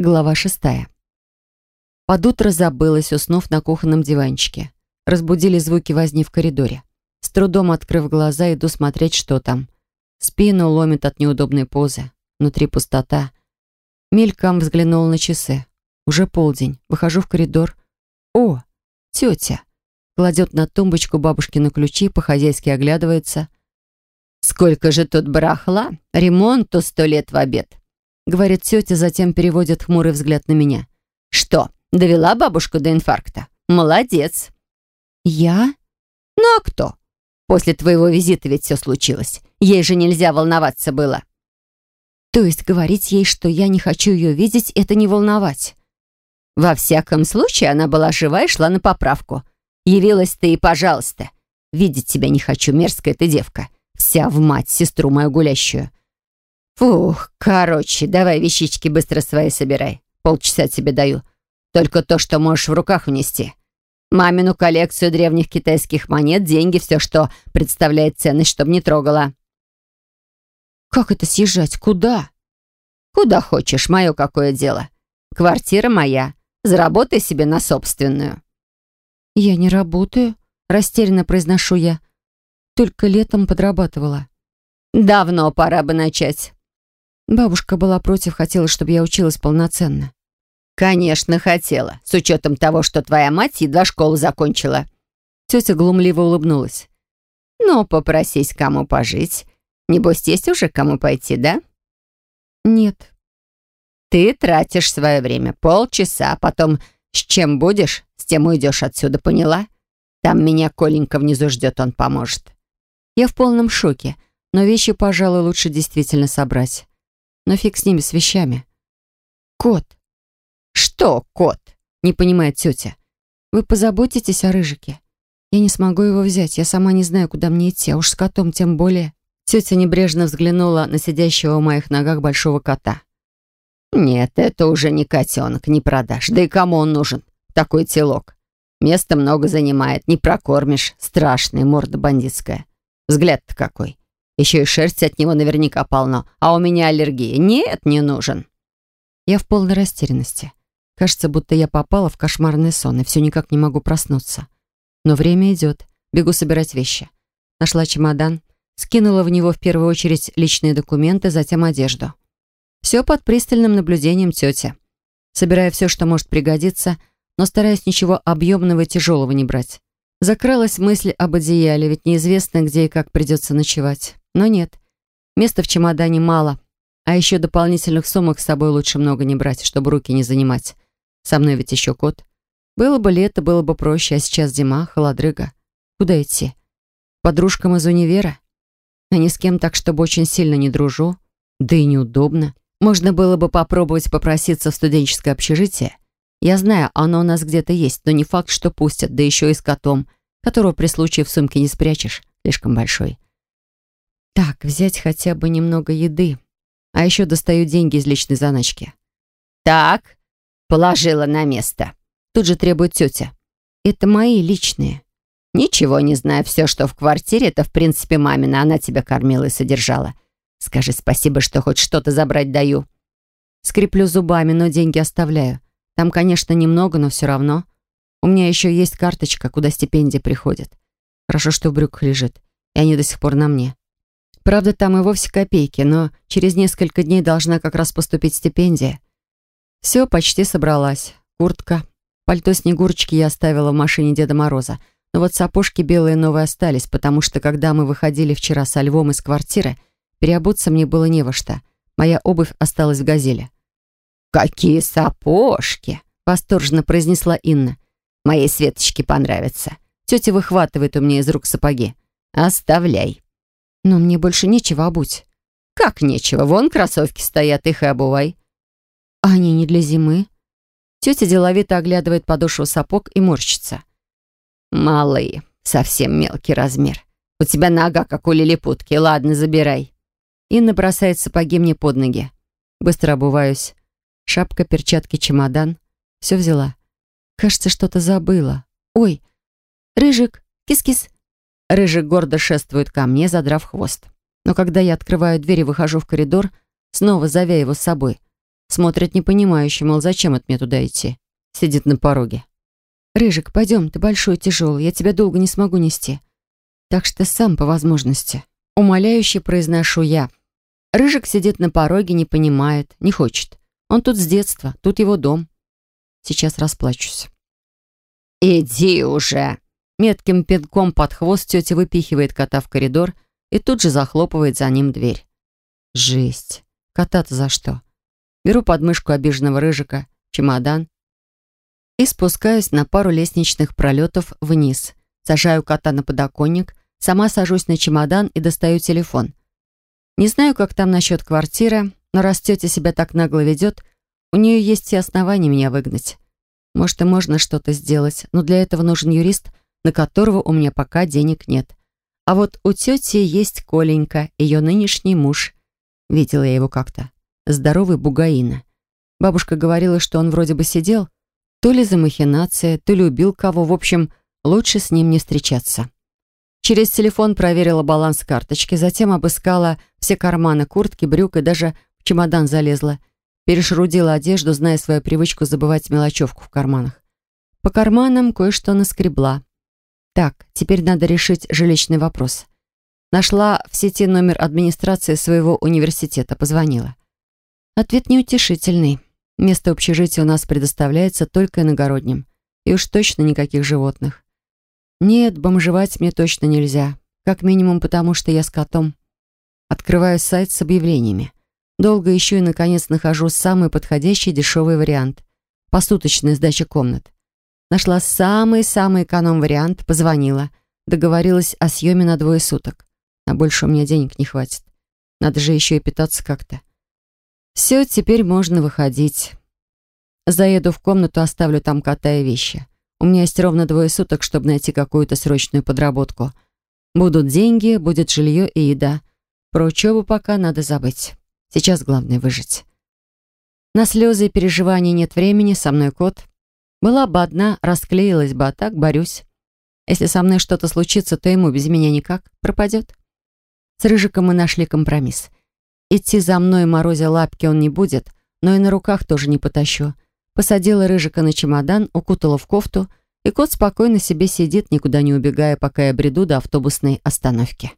Глава шестая. Под утро забылась, уснув на кухонном диванчике. Разбудили звуки возни в коридоре. С трудом открыв глаза, иду смотреть, что там. Спину ломит от неудобной позы. Внутри пустота. Мельком взглянул на часы. Уже полдень. Выхожу в коридор. О, тетя. Кладет на тумбочку бабушкины ключи, по-хозяйски оглядывается. «Сколько же тут барахла? Ремонту сто лет в обед», — говорит тетя, затем переводит хмурый взгляд на меня. «Что, довела бабушку до инфаркта? Молодец!» «Я?» «Ну а кто? После твоего визита ведь все случилось. Ей же нельзя волноваться было». «То есть говорить ей, что я не хочу ее видеть, это не волновать?» «Во всяком случае, она была жива и шла на поправку. Явилась ты и пожалуйста. Видеть тебя не хочу, мерзкая ты девка. Вся в мать, сестру мою гулящую. Фух, короче, давай вещички быстро свои собирай. Полчаса тебе даю. Только то, что можешь в руках унести. Мамину коллекцию древних китайских монет, деньги, все, что представляет ценность, чтобы не трогала. Как это съезжать? Куда? Куда хочешь, мое какое дело. Квартира моя. Заработай себе на собственную. Я не работаю, растерянно произношу я. Только летом подрабатывала. Давно пора бы начать. Бабушка была против, хотела, чтобы я училась полноценно. Конечно, хотела, с учетом того, что твоя мать едва школу закончила. Тетя глумливо улыбнулась. Ну, попросись кому пожить. Небось, есть уже кому пойти, да? Нет. Ты тратишь свое время полчаса, а потом с чем будешь, с тем уйдешь отсюда, поняла? Там меня Коленька внизу ждет, он поможет. Я в полном шоке, но вещи, пожалуй, лучше действительно собрать. Но фиг с ними, с вещами. Кот. Что кот? Не понимает тетя. Вы позаботитесь о Рыжике? Я не смогу его взять, я сама не знаю, куда мне идти, а уж с котом тем более. Тетя небрежно взглянула на сидящего у моих ногах большого кота. «Нет, это уже не котенок, не продашь. Да и кому он нужен? Такой телок. Места много занимает, не прокормишь. Страшная морда бандитская. Взгляд-то какой. Еще и шерсть от него наверняка полно, а у меня аллергия. Нет, не нужен. Я в полной растерянности. Кажется, будто я попала в кошмарный сон и все никак не могу проснуться. Но время идет. Бегу собирать вещи. Нашла чемодан, скинула в него в первую очередь личные документы, затем одежду. Все под пристальным наблюдением тети. Собирая все, что может пригодиться, но стараясь ничего объемного и тяжелого не брать. Закралась мысль об одеяле, ведь неизвестно, где и как придется ночевать. Но нет, места в чемодане мало. А еще дополнительных сумок с собой лучше много не брать, чтобы руки не занимать. Со мной ведь еще кот. Было бы лето, было бы проще, а сейчас зима, холодрыга. Куда идти? Подружкам из универа? А ни с кем так, чтобы очень сильно не дружу. Да и неудобно. Можно было бы попробовать попроситься в студенческое общежитие. Я знаю, оно у нас где-то есть, но не факт, что пустят, да еще и с котом, которого при случае в сумке не спрячешь, слишком большой. Так, взять хотя бы немного еды. А еще достаю деньги из личной заначки. Так, положила на место. Тут же требует тетя. Это мои личные. Ничего не знаю, все, что в квартире, это в принципе мамина, она тебя кормила и содержала. Скажи спасибо, что хоть что-то забрать даю. Скреплю зубами, но деньги оставляю. Там, конечно, немного, но все равно. У меня еще есть карточка, куда стипендия приходит. Хорошо, что в брюках лежит, и они до сих пор на мне. Правда, там и вовсе копейки, но через несколько дней должна как раз поступить стипендия. Все, почти собралась. Куртка. Пальто Снегурочки я оставила в машине Деда Мороза. Но вот сапожки белые новые остались, потому что, когда мы выходили вчера со Львом из квартиры, переобуться мне было не во что. Моя обувь осталась в «Газели». «Какие сапожки!» — восторженно произнесла Инна. «Моей Светочке понравится. Тетя выхватывает у меня из рук сапоги. Оставляй». «Но мне больше нечего обуть». «Как нечего? Вон кроссовки стоят, их и обувай». «А они не для зимы?» Тетя деловито оглядывает подошву сапог и морщится. «Малые, совсем мелкий размер. У тебя нога, как у лилипутки. Ладно, забирай». Инна бросает сапоги мне под ноги. Быстро обуваюсь. Шапка, перчатки, чемодан. Все взяла. Кажется, что-то забыла. Ой, Рыжик, кис-кис. Рыжик гордо шествует ко мне, задрав хвост. Но когда я открываю дверь и выхожу в коридор, снова зовя его с собой, Смотрит непонимающе, мол, зачем от меня туда идти. Сидит на пороге. «Рыжик, пойдем, ты большой и тяжелый, я тебя долго не смогу нести. Так что сам по возможности». Умоляюще произношу я. Рыжик сидит на пороге, не понимает, не хочет. Он тут с детства, тут его дом. Сейчас расплачусь. «Иди уже!» Метким пинком под хвост тетя выпихивает кота в коридор и тут же захлопывает за ним дверь. Жесть. Кота-то за что? Беру подмышку обиженного рыжика, чемодан и спускаюсь на пару лестничных пролетов вниз. Сажаю кота на подоконник, сама сажусь на чемодан и достаю телефон. Не знаю, как там насчет квартиры, но раз тетя себя так нагло ведет, у нее есть все основания меня выгнать. Может, и можно что-то сделать, но для этого нужен юрист, на которого у меня пока денег нет. А вот у тети есть Коленька, ее нынешний муж. Видела я его как-то. Здоровый бугаина. Бабушка говорила, что он вроде бы сидел, то ли за махинация, то ли убил кого. В общем, лучше с ним не встречаться. Через телефон проверила баланс карточки, затем обыскала все карманы куртки, брюк и даже в чемодан залезла. Перешрудила одежду, зная свою привычку забывать мелочевку в карманах. По карманам кое-что наскребла. Так, теперь надо решить жилищный вопрос. Нашла в сети номер администрации своего университета, позвонила. Ответ неутешительный. Место общежития у нас предоставляется только иногородним. И уж точно никаких животных. Нет, бомжевать мне точно нельзя. Как минимум потому, что я с котом. Открываю сайт с объявлениями. Долго ищу и, наконец, нахожу самый подходящий дешевый вариант. Посуточная сдача комнат. Нашла самый-самый эконом-вариант, позвонила. Договорилась о съеме на двое суток. На больше у меня денег не хватит. Надо же еще и питаться как-то. Все, теперь можно выходить. Заеду в комнату, оставлю там кота и вещи. У меня есть ровно двое суток, чтобы найти какую-то срочную подработку. Будут деньги, будет жилье и еда. Про учебу пока надо забыть. Сейчас главное выжить. На слезы и переживания нет времени, со мной кот. Была бы одна, расклеилась бы, а так борюсь. Если со мной что-то случится, то ему без меня никак пропадет. С Рыжиком мы нашли компромисс. Идти за мной, морозя лапки, он не будет, но и на руках тоже не потащу. Посадила Рыжика на чемодан, укутала в кофту, и кот спокойно себе сидит, никуда не убегая, пока я бреду до автобусной остановки.